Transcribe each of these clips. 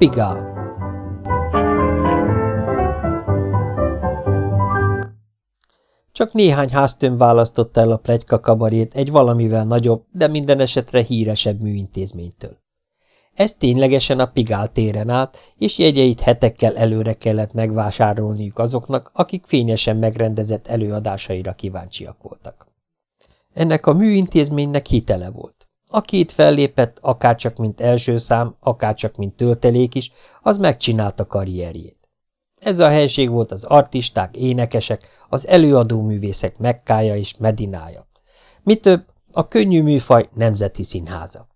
Pigál Csak néhány háztöm választotta el a plegyka kabarét egy valamivel nagyobb, de minden esetre híresebb műintézménytől. Ez ténylegesen a Pigál téren állt, és jegyeit hetekkel előre kellett megvásárolniuk azoknak, akik fényesen megrendezett előadásaira kíváncsiak voltak. Ennek a műintézménynek hitele volt. Aki itt fellépett, akárcsak mint első szám, akárcsak mint töltelék is, az megcsinálta karrierjét. Ez a helység volt az artisták, énekesek, az előadó művészek Mekkája és Medinája. Mi több, a könnyű műfaj nemzeti színháza.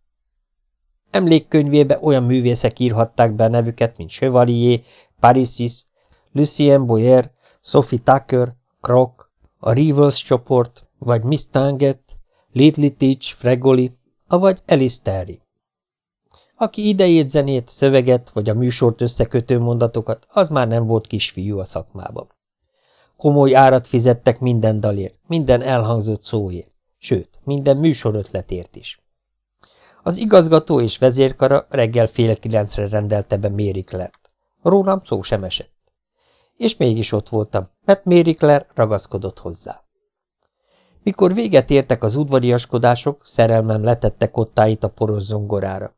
Emlékkönyvébe olyan művészek írhatták be nevüket, mint Chevalier, Parisis, Lucien Boyer, Sophie Tucker, Kroc, a Rivals csoport, vagy Miss Tanget, Teach, Fregoli, avagy Alice Terry. Aki idejét zenét, szöveget vagy a műsort összekötő mondatokat, az már nem volt kisfiú a szakmában. Komoly árat fizettek minden dalért, minden elhangzott szóért, sőt, minden műsorötletért is. Az igazgató és vezérkara reggel fél kilencre rendelte be Mary. Rólam szó sem esett. És mégis ott voltam, mert Mary ragaszkodott hozzá. Mikor véget értek az udvariaskodások, szerelmem letette kottáit a poros zongorára.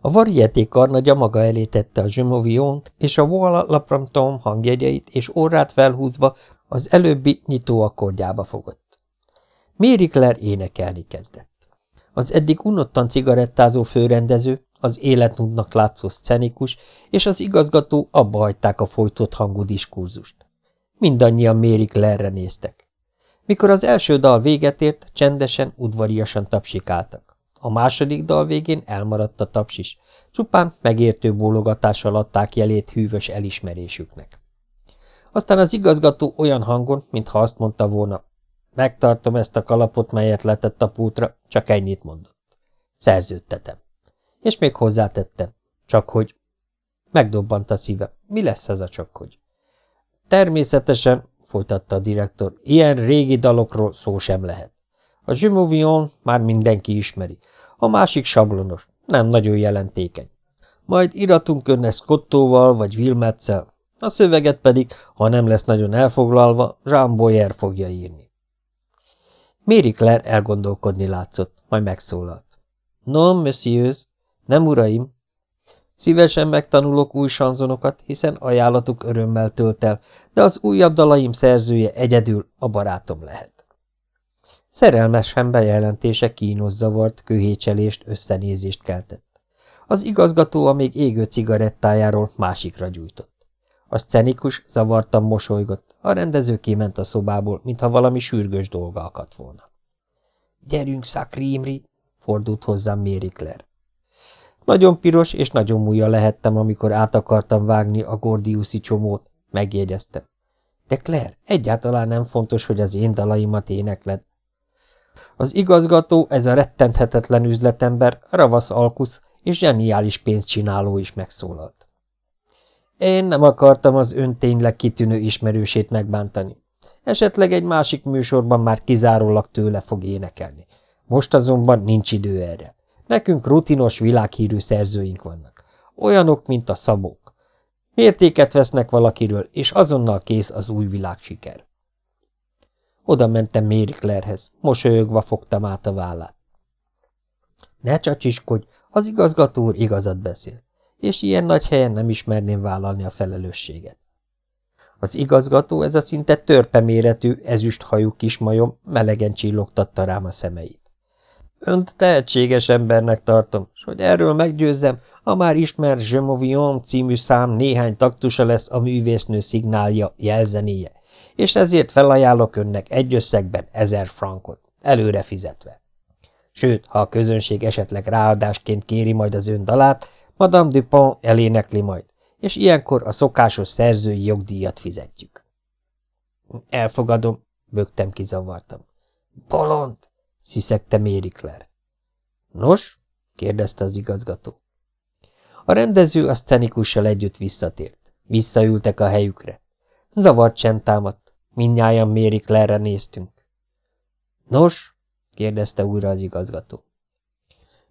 A varieté karnagya maga elé tette a zsömoviont és a Voila Lapramtom hangjegyeit, és orrát felhúzva az előbbi nyitó akkordjába fogott. Mary énekelni kezdett. Az eddig unottan cigarettázó főrendező, az életnudnak látszó szcenikus és az igazgató abba hagyták a folytott hangú diskurzust. Mindannyian Mary Claire-re néztek. Mikor az első dal véget ért, csendesen, udvariasan tapsikáltak. A második dal végén elmaradt a taps is, csupán megértő bólogatással adták jelét hűvös elismerésüknek. Aztán az igazgató olyan hangon, mintha azt mondta volna, megtartom ezt a kalapot, melyet letett a pútra, csak ennyit mondott. Szerződtetem. És még hozzátettem, csak hogy... Megdobbant a szíve. Mi lesz ez a csak hogy? Természetesen, folytatta a direktor, ilyen régi dalokról szó sem lehet. A Jumovion már mindenki ismeri, a másik sablonos, nem nagyon jelentékeny. Majd iratunk önne Scottóval vagy Wilmetszel, a szöveget pedig, ha nem lesz nagyon elfoglalva, Jean Boyer fogja írni. Mary Claire elgondolkodni látszott, majd megszólalt. Non, messieurs, nem uraim. Szívesen megtanulok új sanzonokat, hiszen ajánlatuk örömmel tölt el, de az újabb dalaim szerzője egyedül a barátom lehet. Szerelmesen bejelentése kínos zavart, köhécselést, összenézést keltett. Az igazgató a még égő cigarettájáról másikra gyújtott. A szcenikus zavartan mosolygott, a rendező kiment a szobából, mintha valami sürgős dolga akadt volna. – Gyerünk, Szakrímri! – fordult hozzám Claire. Nagyon piros és nagyon múlja lehettem, amikor át akartam vágni a Gordiuszi csomót, megjegyeztem. De Claire, egyáltalán nem fontos, hogy az én dalaimat énekled. Az igazgató, ez a rettenthetetlen üzletember, ravasz alkusz és zseniális pénzcsináló is megszólalt. Én nem akartam az ön tényleg kitűnő ismerősét megbántani. Esetleg egy másik műsorban már kizárólag tőle fog énekelni. Most azonban nincs idő erre. Nekünk rutinos, világhírű szerzőink vannak. Olyanok, mint a szabók. Mértéket vesznek valakiről, és azonnal kész az új világ siker. Oda mentem Mary Clairehez, mosolyogva fogtam át a vállát. Ne csacsiskodj, az igazgató úr igazat beszél, és ilyen nagy helyen nem ismerném vállalni a felelősséget. Az igazgató, ez a szinte törpe méretű, ezüsthajú kismajom melegen csillogtatta rám a szemeit. Önt tehetséges embernek tartom, és hogy erről meggyőzzem, a már ismert Je Movion című szám néhány taktusa lesz a művésznő szignálja, jelzenéje, és ezért felajánlok önnek egy összegben ezer frankot, előre fizetve. Sőt, ha a közönség esetleg ráadásként kéri majd az ön dalát, Madame Dupont elénekli majd, és ilyenkor a szokásos szerzői jogdíjat fizetjük. Elfogadom, bögtem kizavartam. Bolond, sziszegte Mary Claire. Nos? kérdezte az igazgató. A rendező a szcenikussal együtt visszatért. Visszaültek a helyükre. Zavart csend támadt. Mindnyájan Mary Claire-re néztünk. Nos? kérdezte újra az igazgató.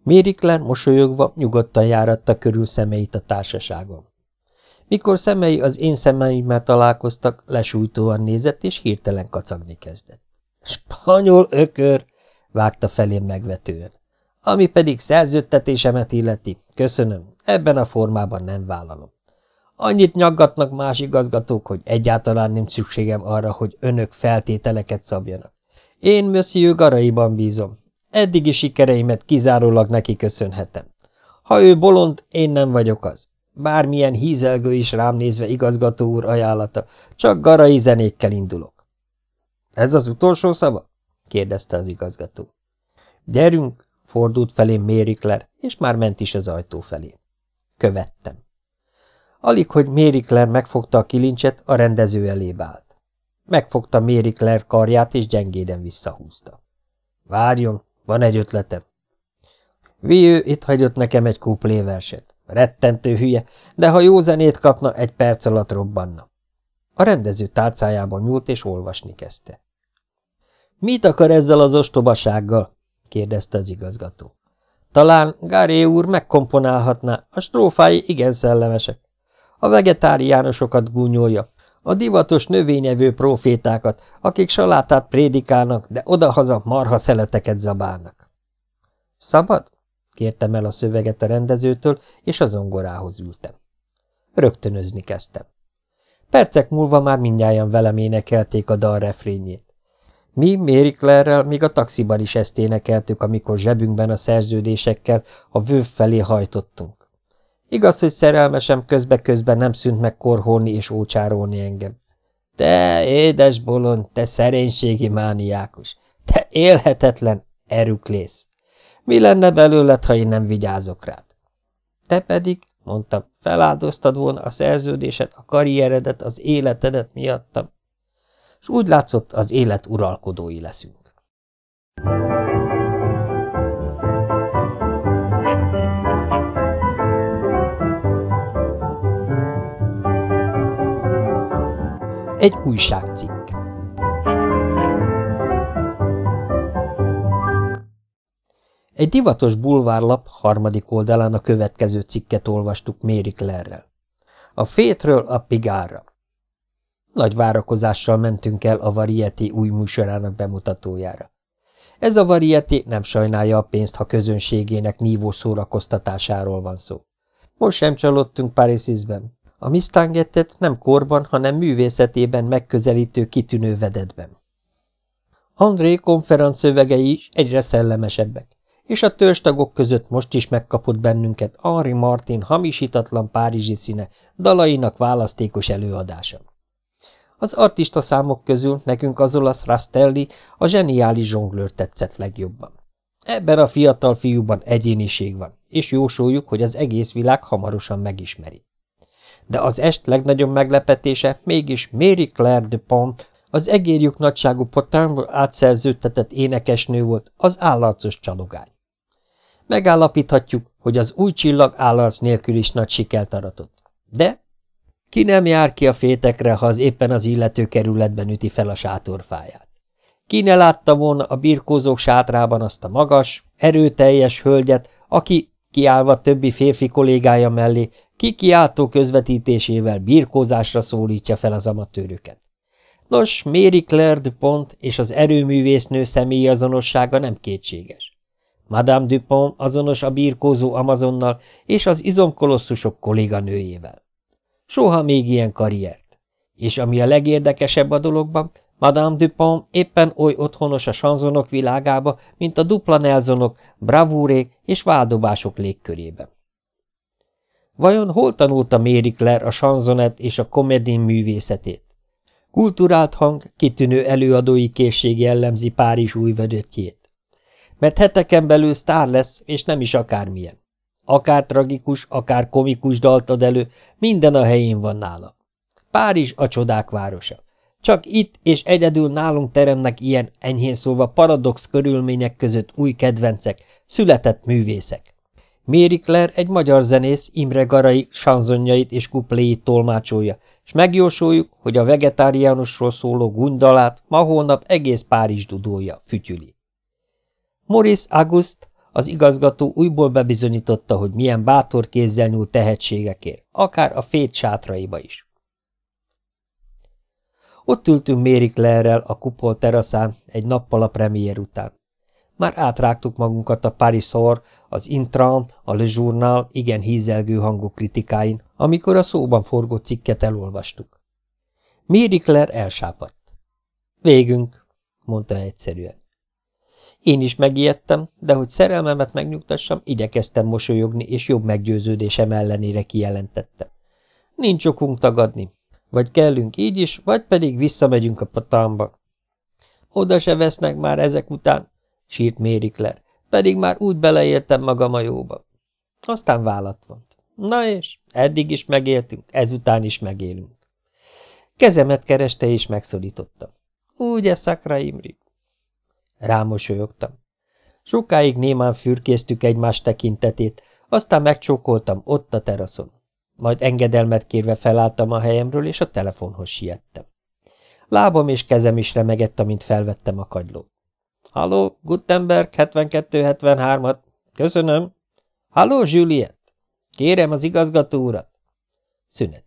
Claire mosolyogva nyugodtan járatta körül szemeit a társaságon. Mikor szemei az én szemeimmel találkoztak, lesújtóan nézett, és hirtelen kacagni kezdett. Spanyol ökör! vágta felém megvetően. Ami pedig szerződtetésemet illeti, köszönöm, ebben a formában nem vállalom. Annyit nyaggatnak más igazgatók, hogy egyáltalán nem szükségem arra, hogy önök feltételeket szabjanak. Én Monsieur Garaiban bízom. Eddigi sikereimet kizárólag neki köszönhetem. Ha ő bolond, én nem vagyok az. Bármilyen hízelgő is rám nézve igazgató úr ajánlata, csak garai zenékkel indulok. Ez az utolsó szava? kérdezte az igazgató. Gyerünk, fordult felém Mérikler, és már ment is az ajtó felé. Követtem. Alig, hogy Mérikler megfogta a kilincset, a rendező elé állt. Megfogta Mérikler karját, és gyengéden visszahúzta. Várjon, van egy ötletem. Viő itt hagyott nekem egy kupléverset. Rettentő hülye, de ha jó zenét kapna, egy perc alatt robbanna. A rendező tárcájában nyúlt, és olvasni kezdte. Mit akar ezzel az ostobasággal? kérdezte az igazgató. Talán Gáré úr megkomponálhatná, a strófái igen szellemesek. A vegetáriánosokat gúnyolja, a divatos növényevő profétákat, akik salátát prédikálnak, de odahaza marha szeleteket zabálnak. Szabad? Kértem el a szöveget a rendezőtől, és a zongorához ültem. Rögtönözni kezdtem. Percek múlva már mindjárt velem énekelték a dal refrényét. Mi Mary Claire-rel még a taxiban is ezt énekeltük, amikor zsebünkben a szerződésekkel a vőv felé hajtottunk. Igaz, hogy szerelmesem közbe-közben nem szűnt meg korholni és ócsárolni engem. Te édes bolond, te szerénységi mániákus, te élhetetlen erüklész! Mi lenne belőled, ha én nem vigyázok rád? Te pedig, mondtam, feláldoztad volna a szerződéset, a karrieredet, az életedet miattam, és úgy látszott, az élet uralkodói leszünk. Egy újságcikk Egy divatos bulvárlap harmadik oldalán a következő cikket olvastuk Mary Claire-rel. A fétről a pigárra. Nagy várakozással mentünk el a Varieté új műsorának bemutatójára. Ez a Varieté nem sajnálja a pénzt, ha közönségének nívó szórakoztatásáról van szó. Most sem csalódtunk Parisisben. A Mistangettet nem korban, hanem művészetében megközelítő kitűnő vedetben. André konferenc szövegei is egyre szellemesebbek és a törstagok között most is megkapott bennünket Henri Martin hamisítatlan párizsi színe dalainak választékos előadása. Az artista számok közül nekünk az olasz Rastelli, a zseniális zsonglőr tetszett legjobban. Ebben a fiatal fiúban egyéniség van, és jósoljuk, hogy az egész világ hamarosan megismeri. De az est legnagyobb meglepetése mégis Mary Claire de Pont, az egérjük nagyságú potánból átszerződtetett énekesnő volt, az állarcos csalogány. Megállapíthatjuk, hogy az új csillag állarc nélkül is nagy sikert aratott. De ki nem jár ki a fétekre, ha az éppen az illető kerületben üti fel a sátorfáját? Ki ne látta volna a birkózók sátrában azt a magas, erőteljes hölgyet, aki, kiállva többi férfi kollégája mellé, ki kiáltó közvetítésével birkózásra szólítja fel az amatőröket. Nos, Mary Claire Dupont és az erőművésznő személyi azonossága nem kétséges. Madame Dupont azonos a birkózó Amazonnal és az izomkolosszusok kolléganőjével. Soha még ilyen karriert. És ami a legérdekesebb a dologban, Madame Dupont éppen oly otthonos a sanzonok világába, mint a dupla Nelsonok, bravúrék és váldobások légkörében. Vajon hol tanulta Mary Claire a sanzonet és a komedin művészetét? Kulturált hang, kitűnő előadói készség jellemzi Párizs újvödöttjét mert heteken belül sztár lesz, és nem is akármilyen. Akár tragikus, akár komikus dalt ad elő, minden a helyén van nála. Párizs a csodák városa. Csak itt és egyedül nálunk teremnek ilyen, enyhén szólva paradox körülmények között új kedvencek, született művészek. Mary Claire egy magyar zenész Imre Garai sanzonjait és kupléit tolmácsolja, és megjósoljuk, hogy a vegetáriánusról szóló gundalát ma holnap egész Párizs dudója, fütyüli. Maurice August, az igazgató újból bebizonyította, hogy milyen bátor kézzel nyúl tehetségekért, akár a fét sátraiba is. Ott ültünk Mary Claire-rel a kupol teraszán egy nappal a premier után. Már átrágtuk magunkat a Paris Thor, az Intran, a Le Journal igen hízelgő hangú kritikáin, amikor a szóban forgó cikket elolvastuk. Claire elsápadt. Végünk, mondta egyszerűen. Én is megijedtem, de hogy szerelmemet megnyugtassam, igyekeztem mosolyogni, és jobb meggyőződésem ellenére kijelentettem. Nincs okunk tagadni. Vagy kellünk így is, vagy pedig visszamegyünk a patamba. Oda se vesznek már ezek után, sírt Mérikler, pedig már úgy beleéltem magam a jóba. Aztán vállat vont. Na és, eddig is megéltünk, ezután is megélünk. Kezemet kereste és megszorította. Úgy Szakra Imri? Rámosolyogtam. Sokáig némán fürkésztük egymás tekintetét, aztán megcsókoltam ott a teraszon. Majd engedelmet kérve felálltam a helyemről, és a telefonhoz siettem. Lábam és kezem is remegett, amint felvettem a kagylót. Halló, Gutenberg 7273-at. Köszönöm. Halló, Juliet. Kérem az igazgató urat. Szünet.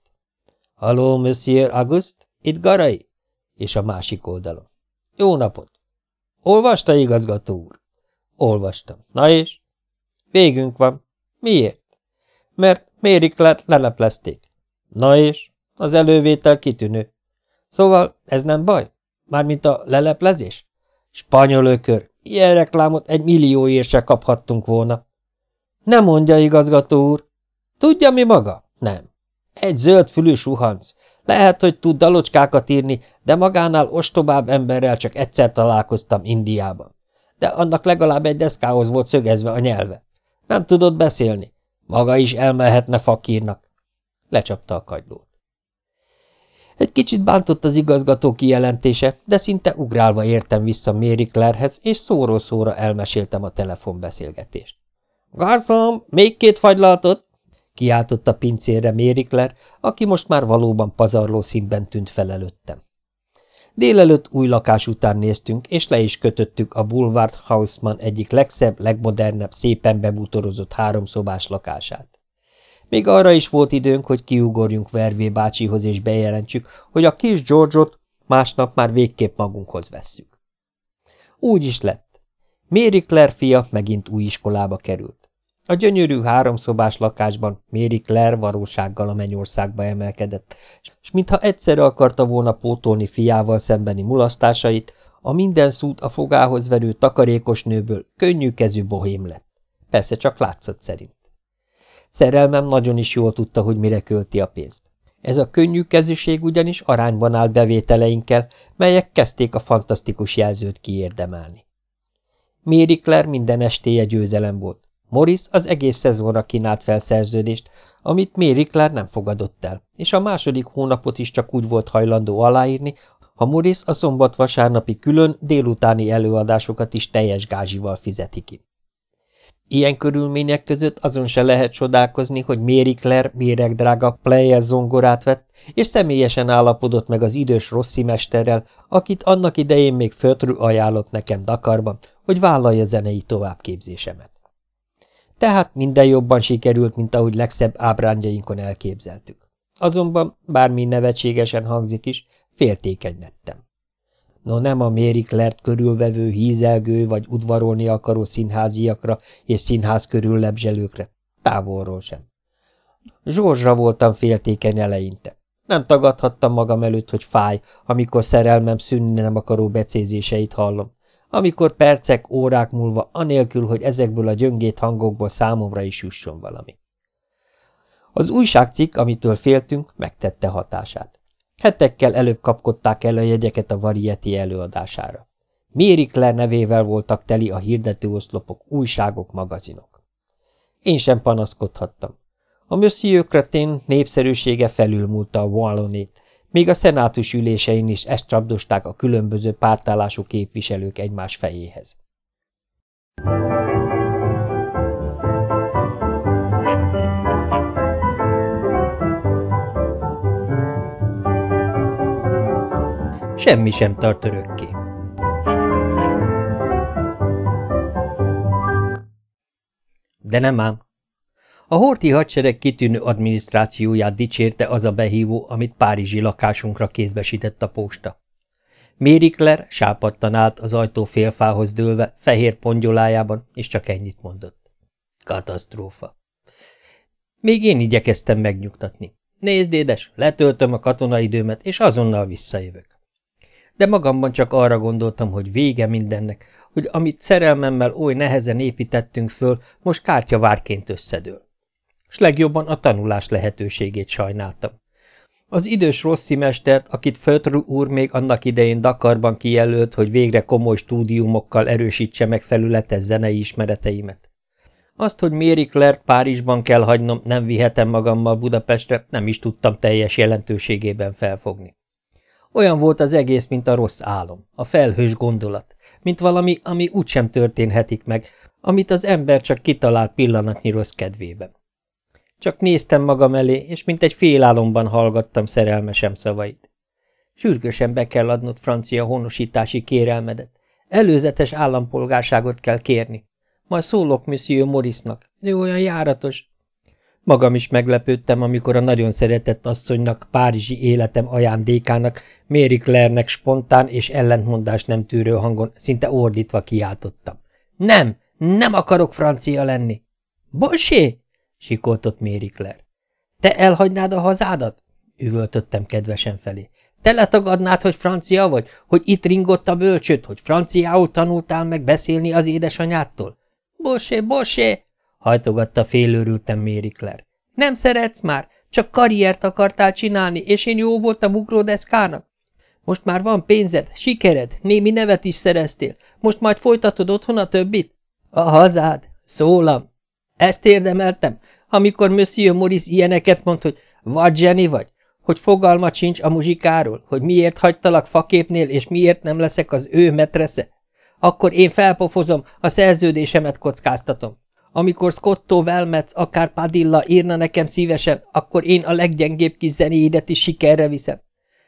Halló, Monsieur August. Itt Garai. És a másik oldalon. Jó napot. Olvasta, igazgató úr? Olvastam. Na és? Végünk van. Miért? Mert Mériklet leleplezték. Na és? Az elővétel kitűnő. Szóval ez nem baj? Mármint a leleplezés? Spanyol ökör. Ilyen reklámot egy millióért se kaphattunk volna. Nem mondja, igazgató úr. Tudja mi maga? Nem. Egy zöld fülű suhanc. Lehet, hogy tud dalocskákat írni, de magánál ostobább emberrel csak egyszer találkoztam Indiában. De annak legalább egy deszkához volt szögezve a nyelve. Nem tudott beszélni. Maga is elmehetne fakírnak. Lecsapta a kagylót. Egy kicsit bántott az igazgató kijelentése, de szinte ugrálva értem vissza Mary Clairehez, és szóról szóra elmeséltem a telefonbeszélgetést. – Garszom, még két fagylaltot! – kiáltott a pincérre Mary Claire, aki most már valóban pazarló színben tűnt fel előttem. Délelőtt új lakás után néztünk, és le is kötöttük a Boulevard Haussmann egyik legszebb, legmodernebb, szépen bebútorozott háromszobás lakását. Még arra is volt időnk, hogy kiugorjunk Vervé bácsihoz és bejelentsük, hogy a kis George-ot másnap már végképp magunkhoz vesszük. Úgy is lett. Mary Claire fia megint új iskolába került. A gyönyörű háromszobás lakásban Mary Claire valósággal a mennyországba emelkedett, és mintha egyszerre akarta volna pótolni fiával szembeni mulasztásait, a minden szút a fogához verő takarékos nőből könnyű kezű bohém lett. Persze csak látszat szerint. Szerelmem nagyon is jól tudta, hogy mire költi a pénzt. Ez a könnyű kezűség ugyanis arányban állt bevételeinkkel, melyek kezdték a fantasztikus jelzőt kiérdemelni. Mary Claire minden estéje győzelem volt. Morris az egész szezonra kínált felszerződést, amit Mary Claire nem fogadott el, és a második hónapot is csak úgy volt hajlandó aláírni, ha Morris a szombat-vasárnapi külön délutáni előadásokat is teljes gázsival fizeti ki. Ilyen körülmények között azon se lehet csodálkozni, hogy Mary Claire méregdrága player zongorát vett, és személyesen állapodott meg az idős Rossi mesterrel, akit annak idején még Fötrű ajánlott nekem Dakarban, hogy vállalja zenei továbbképzésemet. Tehát minden jobban sikerült, mint ahogy legszebb ábrándjainkon elképzeltük. Azonban, bármi nevetségesen hangzik is, féltékeny lettem. No nem a Claire-t körülvevő, hízelgő vagy udvarolni akaró színháziakra és színház körül lebzselőkre. Távolról sem. Zsorzsra voltam féltékeny eleinte. Nem tagadhattam magam előtt, hogy fáj, amikor szerelmem szűnni nem akaró becézéseit hallom. Amikor percek, órák múlva, anélkül, hogy ezekből a gyöngét hangokból számomra is jusson valami. Az újságcikk, amitől féltünk, megtette hatását. Hetekkel előbb kapkodták el a jegyeket a Varieti előadására. Claire nevével voltak teli a hirdetőoszlopok, újságok, magazinok. Én sem panaszkodhattam. A Monsieur Cretin népszerűsége felülmúlta a Wallonét, még a szenátus ülésein is ezt csapdosták a különböző pártállású képviselők egymás fejéhez. Semmi sem tart örökké. De nem ám. A horti hadsereg kitűnő adminisztrációját dicsérte az a behívó, amit párizsi lakásunkra kézbesített a posta. Mérikler sápadtan állt az ajtó félfához dőlve, fehér pongyolájában, és csak ennyit mondott. Katasztrófa. Még én igyekeztem megnyugtatni. Nézd, édes, letöltöm a katonaidőmet, és azonnal visszajövök. De magamban csak arra gondoltam, hogy vége mindennek, hogy amit szerelmemmel oly nehezen építettünk föl, most kártyavárként összedől. S legjobban a tanulás lehetőségét sajnáltam. Az idős Rossi mestert, akit Fötru úr még annak idején Dakarban kijelölt, hogy végre komoly stúdiumokkal erősítse meg felületes zenei ismereteimet. Azt, hogy Mary Claire Párizsban kell hagynom, nem vihetem magammal Budapestre, nem is tudtam teljes jelentőségében felfogni. Olyan volt az egész, mint a rossz álom, a felhős gondolat, mint valami, ami úgysem történhetik meg, amit az ember csak kitalál pillanatnyi rossz kedvében. Csak néztem magam elé, és mint egy félálomban hallgattam szerelmesem szavait. Sürgősen be kell adnod francia honosítási kérelmedet. Előzetes állampolgárságot kell kérni. Majd szólok Monsieur Morrisnak. Ő olyan járatos. Magam is meglepődtem, amikor a nagyon szeretett asszonynak, párizsi életem ajándékának, Mary Claire-nek spontán és ellentmondás nem tűrő hangon szinte ordítva kiáltottam. Nem, nem akarok francia lenni. Bosé! sikoltott Mary Claire. Te elhagynád a hazádat? üvöltöttem kedvesen felé. Te letagadnád, hogy francia vagy, hogy itt ringott a bölcsőt, hogy franciául tanultál meg beszélni az édesanyádtól? Bosé, bosé! Hajtogatta félőrültem Mary Claire. Nem szeretsz már? Csak karriert akartál csinálni, és én jó voltam ugródeszkának? Most már van pénzed, sikered, némi nevet is szereztél, most majd folytatod otthon a többit? A hazád, szólam, ezt érdemeltem, amikor Monsieur Morris ilyeneket mond, hogy vagy Jenny vagy, hogy fogalma sincs a muzsikáról, hogy miért hagytalak faképnél, és miért nem leszek az ő metresze. Akkor én felpofozom, a szerződésemet kockáztatom. Amikor Scotto Velmetz, akár Padilla írna nekem szívesen, akkor én a leggyengébb kis zenéidet is sikerre viszem.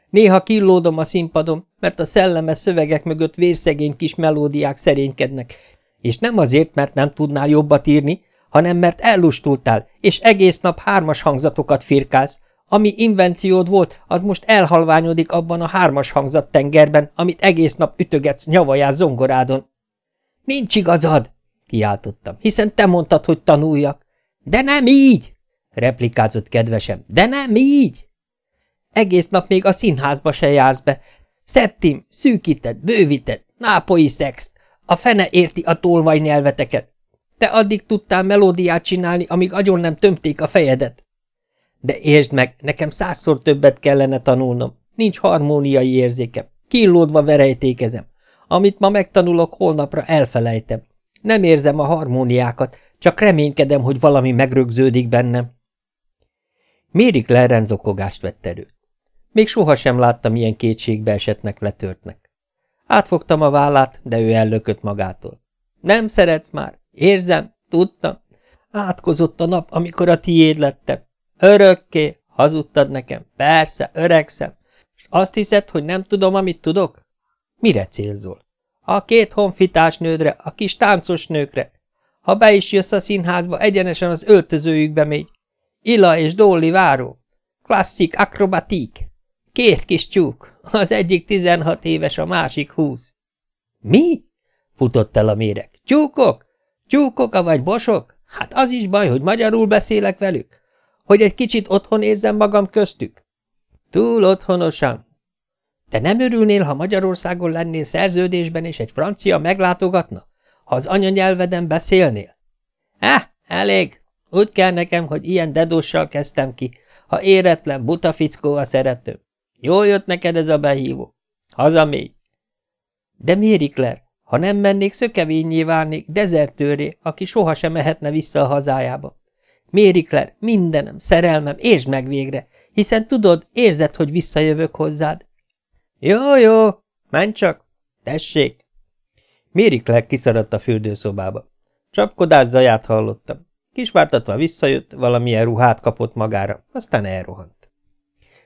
Néha killódom a színpadon, mert a szellemes szövegek mögött vérszegény kis melódiák szerénykednek, és nem azért, mert nem tudnál jobbat írni, hanem mert ellustultál, és egész nap hármas hangzatokat firkálsz. Ami invenciód volt, az most elhalványodik abban a hármas hangzat tengerben, amit egész nap ütögetsz nyavajás zongorádon. Nincs igazad, kiáltottam, hiszen te mondtad, hogy tanuljak. De nem így, replikázott kedvesem, de nem így. Egész nap még a színházba se jársz be. Szeptim, szűkíted, bővíted, nápoi szext, a fene érti a tolvaj nyelveteket. Te addig tudtál melódiát csinálni, amíg agyon nem tömték a fejedet. De értsd meg, nekem százszor többet kellene tanulnom. Nincs harmóniai érzékem. Kínlódva verejtékezem. Amit ma megtanulok, holnapra elfelejtem. Nem érzem a harmóniákat, csak reménykedem, hogy valami megrögződik bennem. Mérik Lerren zokogást vett erő. Még sohasem láttam ilyen kétségbe esetnek letörtnek. Átfogtam a vállát, de ő ellökött magától. Nem szeretsz már? Érzem, tudtam. Átkozott a nap, amikor a tiéd lettem. Örökké, hazudtad nekem. Persze, öregszem. És azt hiszed, hogy nem tudom, amit tudok? Mire célzol? A két honfitás nődre, a kis táncos nőkre. Ha be is jössz a színházba, egyenesen az öltözőjükbe megy. Ila és Dolly váró. Klasszik akrobatik. Két kis tyúk. Az egyik tizenhat éves, a másik húsz. Mi? Futott el a méreg. Tyúkok? Tyúkok, vagy bosok? Hát az is baj, hogy magyarul beszélek velük. Hogy egy kicsit otthon érzem magam köztük. Túl otthonosan. Te nem örülnél, ha Magyarországon lennél szerződésben, és egy francia meglátogatna? Ha az anyanyelveden beszélnél? Eh, elég. Úgy kell nekem, hogy ilyen dedóssal kezdtem ki, ha éretlen, buta fickó a szeretőm. Jól jött neked ez a behívó. Hazamégy. De Claire? Ha nem mennék, szökevényé válnék, dezertőré, aki sohasem mehetne vissza a hazájába. Mérikler, mindenem, szerelmem, értsd meg végre, hiszen tudod, érzed, hogy visszajövök hozzád. Jó, jó, menj csak, tessék. Mérikler kiszaradt a fürdőszobába. Csapkodás zaját hallottam. Kisvártatva visszajött, valamilyen ruhát kapott magára, aztán elrohant.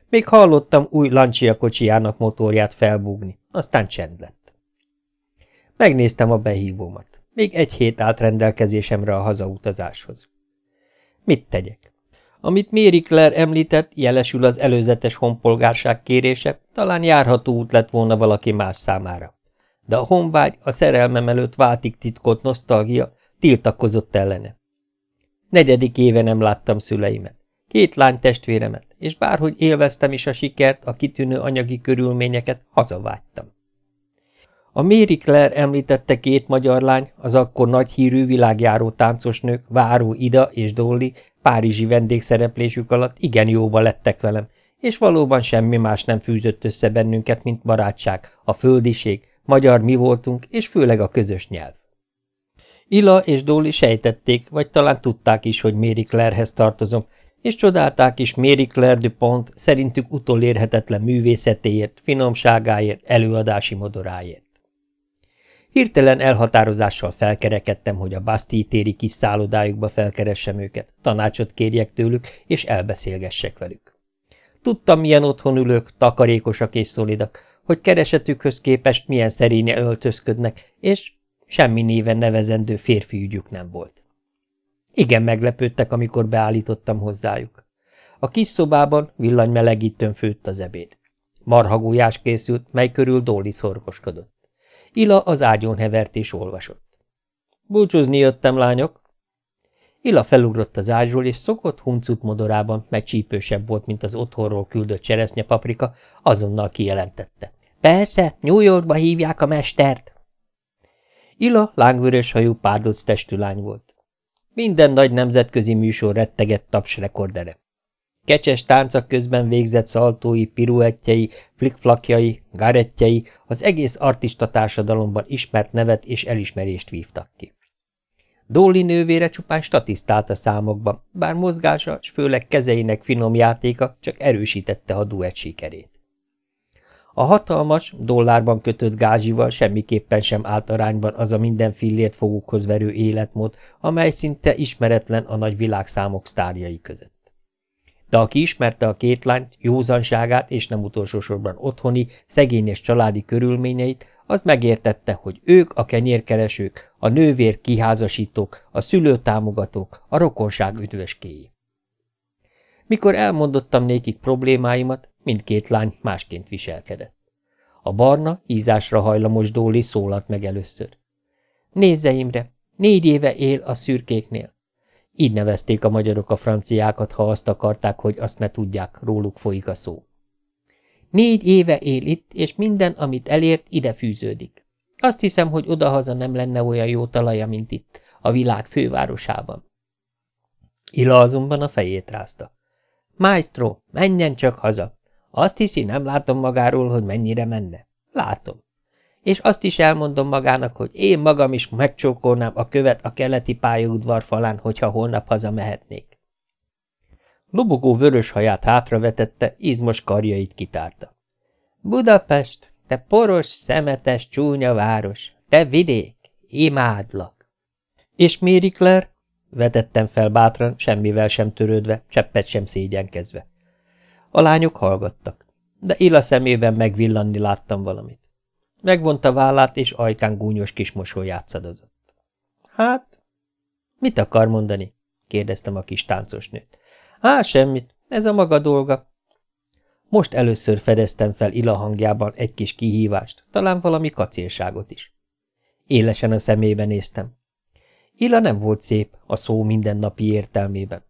Még hallottam új Lancia kocsijának motorját felbúgni, aztán csend lett. Megnéztem a behívómat. Még egy hét állt rendelkezésemre a hazautazáshoz. Mit tegyek? Amit Mary Claire említett, jelesül az előzetes honpolgárság kérése, talán járható út lett volna valaki más számára. De a honvágy, a szerelmem előtt váltig titkolt nosztalgia tiltakozott ellene. Negyedik éve nem láttam szüleimet, két lány testvéremet, és bárhogy élveztem is a sikert, a kitűnő anyagi körülményeket, hazavágytam. A Mary Claire említette két magyar lány, az akkor nagy hírű világjáró táncosnők, Váró Ida és Dolly párizsi vendégszereplésük alatt igen jóba lettek velem, és valóban semmi más nem fűzött össze bennünket, mint barátság, a földiség, magyar mi voltunk, és főleg a közös nyelv. Ila és Dolly sejtették, vagy talán tudták is, hogy Mary Clairehez tartozom, és csodálták is Mary Claire Dupont szerintük utolérhetetlen művészetéért, finomságáért, előadási modoráért. Hirtelen elhatározással felkerekedtem, hogy a Bastille téri kis szállodájukba felkeressem őket, tanácsot kérjek tőlük, és elbeszélgessek velük. Tudtam, milyen otthon ülők, takarékosak és szolidak, hogy keresetükhöz képest milyen szerénye öltözködnek, és semmi néven nevezendő férfi ügyük nem volt. Igen meglepődtek, amikor beállítottam hozzájuk. A kis szobában villanymelegítőn főtt az ebéd. Marhagújás készült, mely körül Dolly szorgoskodott. Ila az ágyon hevert és olvasott. Búcsúzni jöttem, lányok. Ila felugrott az ágyról, és szokott huncut modorában, meg csípősebb volt, mint az otthonról küldött cseresznyepaprika, azonnal kijelentette. Persze, New Yorkba hívják a mestert. Ila lángvörös hajú párdoc testű lány volt. Minden nagy nemzetközi műsor rettegett tapsrekordere. Kecses táncak közben végzett szaltói, piruettjei, flikflakjai, garettjei az egész artista társadalomban ismert nevet és elismerést vívtak ki. Dolly nővére csupán statisztált a számokban, bár mozgása, s főleg kezeinek finom játéka csak erősítette a duett sikerét. A hatalmas, dollárban kötött gázsival semmiképpen sem állt arányban az a minden fillért fogukhoz verő életmód, amely szinte ismeretlen a nagy világszámok sztárjai között de aki ismerte a két lányt, józanságát és nem utolsó sorban otthoni, szegény és családi körülményeit, az megértette, hogy ők a kenyérkeresők, a nővér kiházasítók, a szülőtámogatók, a rokonság üdvöskéi. Mikor elmondottam nékik problémáimat, mindkét lány másként viselkedett. A barna, hízásra hajlamos Dóli szólalt meg először. Nézze, Imre, négy éve él a szürkéknél. Így nevezték a magyarok a franciákat, ha azt akarták, hogy azt ne tudják, róluk folyik a szó. Négy éve él itt, és minden, amit elért, ide fűződik. Azt hiszem, hogy odahaza nem lenne olyan jó talaja, mint itt, a világ fővárosában. Ila azonban a fejét rázta. Maestro, menjen csak haza. Azt hiszi, nem látom magáról, hogy mennyire menne. Látom és azt is elmondom magának, hogy én magam is megcsókolnám a követ a keleti pályaudvar falán, hogyha holnap hazamehetnék. Lobogó vörös haját hátravetette, izmos karjait kitárta. Budapest, te poros, szemetes, csúnya város, te vidék, imádlak. És Mary? Vetettem fel bátran, semmivel sem törődve, cseppet sem szégyenkezve. A lányok hallgattak, de Ila szemében megvillanni láttam valamit. Megvonta vállát, és ajkán gúnyos kis mosoly játszadozott. Hát, mit akar mondani? kérdeztem a kis táncosnőt. Há, semmit, ez a maga dolga. Most először fedeztem fel Ila hangjában egy kis kihívást, talán valami kacélságot is. Élesen a szemébe néztem. Ila nem volt szép a szó mindennapi értelmében,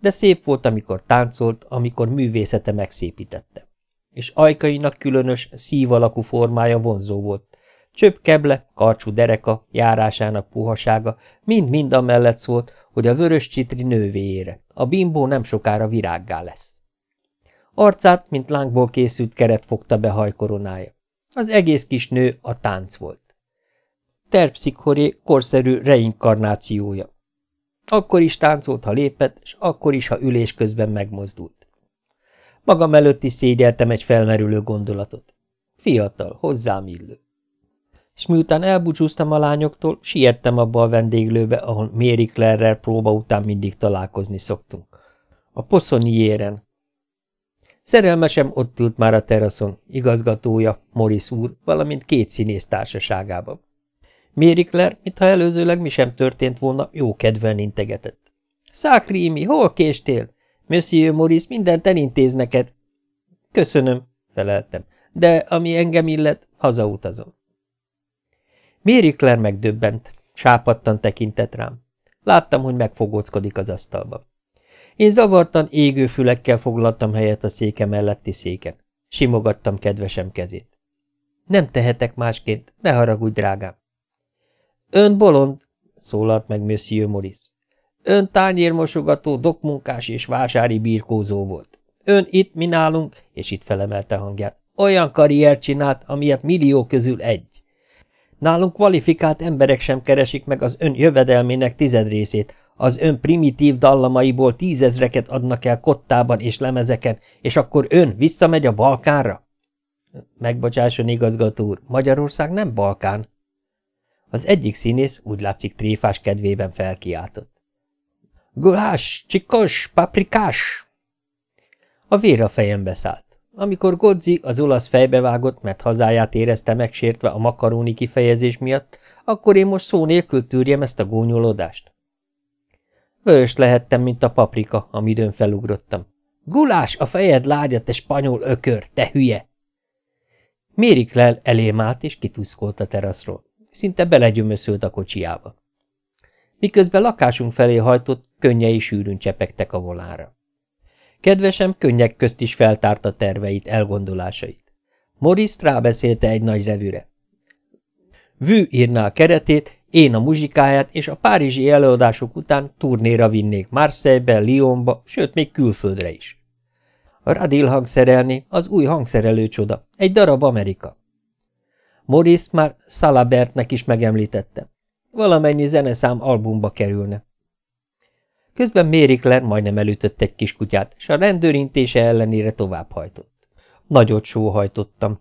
de szép volt, amikor táncolt, amikor művészete megszépítette és ajkainak különös, szív alakú formája vonzó volt. Csöpp keble, karcsú dereka, járásának puhasága mind-mind amellett szólt, hogy a vörös csitri nővéjére, a bimbó nem sokára virággá lesz. Arcát, mint lángból készült keret fogta be hajkoronája. Az egész kis nő a tánc volt. Terpszichoré korszerű reinkarnációja. Akkor is táncolt, ha lépett, és akkor is, ha ülés közben megmozdult. Magam előtt is szégyeltem egy felmerülő gondolatot. Fiatal, hozzám illő. És miután elbúcsúztam a lányoktól, siettem abba a vendéglőbe, ahol Mary Claire-rel próba után mindig találkozni szoktunk. A poszonyi éren. Szerelmesem ott ült már a teraszon, igazgatója, Morris úr, valamint két színész társaságában. Mary Claire, mintha előzőleg mi sem történt volna, jó kedven integetett. – Szákrími, hol késtél? Monsieur Morris mindent elintéz neked. – Köszönöm, feleltem, de ami engem illet, hazautazom. Mary Claire megdöbbent, sápadtan tekintett rám. Láttam, hogy megfogóckodik az asztalba. Én zavartan égő fülekkel foglaltam helyet a széke melletti széken. Simogattam kedvesem kezét. Nem tehetek másként, ne haragudj, drágám. Ön bolond, szólalt meg Monsieur Morris. Ön tányérmosogató, dokmunkás és vásári birkózó volt. Ön itt, mi nálunk, és itt felemelte hangját, olyan karriert csinált, amilyet millió közül egy. Nálunk kvalifikált emberek sem keresik meg az ön jövedelmének tized részét, az ön primitív dallamaiból tízezreket adnak el kottában és lemezeken, és akkor ön visszamegy a Balkánra? Megbocsásson, igazgató úr, Magyarország nem Balkán. Az egyik színész úgy látszik tréfás kedvében felkiáltott. Gulás, csikos, paprikás! A vér a fejembe szállt. Amikor Godzi az olasz fejbevágott, mert hazáját érezte megsértve a makaróni kifejezés miatt, akkor én most szó nélkül tűrjem ezt a gúnyolódást. Vörös lehettem, mint a paprika, amidőn felugrottam. Gulás, a fejed lágya, te spanyol ökör, te hülye! Mériklel elém állt és kituszkolt a teraszról. Szinte belegyömöszölt a kocsiába. Miközben lakásunk felé hajtott, könnyei sűrűn csepegtek a volára. Kedvesem könnyek közt is feltárta terveit, elgondolásait. Morris rábeszélte egy nagy revűre. Vű írná a keretét, én a muzsikáját, és a párizsi előadások után turnéra vinnék Marseille-be, Lyonba, sőt, még külföldre is. A Radil hangszerelni, az új hangszerelő csoda, egy darab Amerika. Morris már Salabertnek is megemlítette. Valamennyi zeneszám albumba kerülne. Közben Mérikler majdnem elütött egy kiskutyát, és a rendőrintése ellenére továbbhajtott. Nagyot sóhajtottam.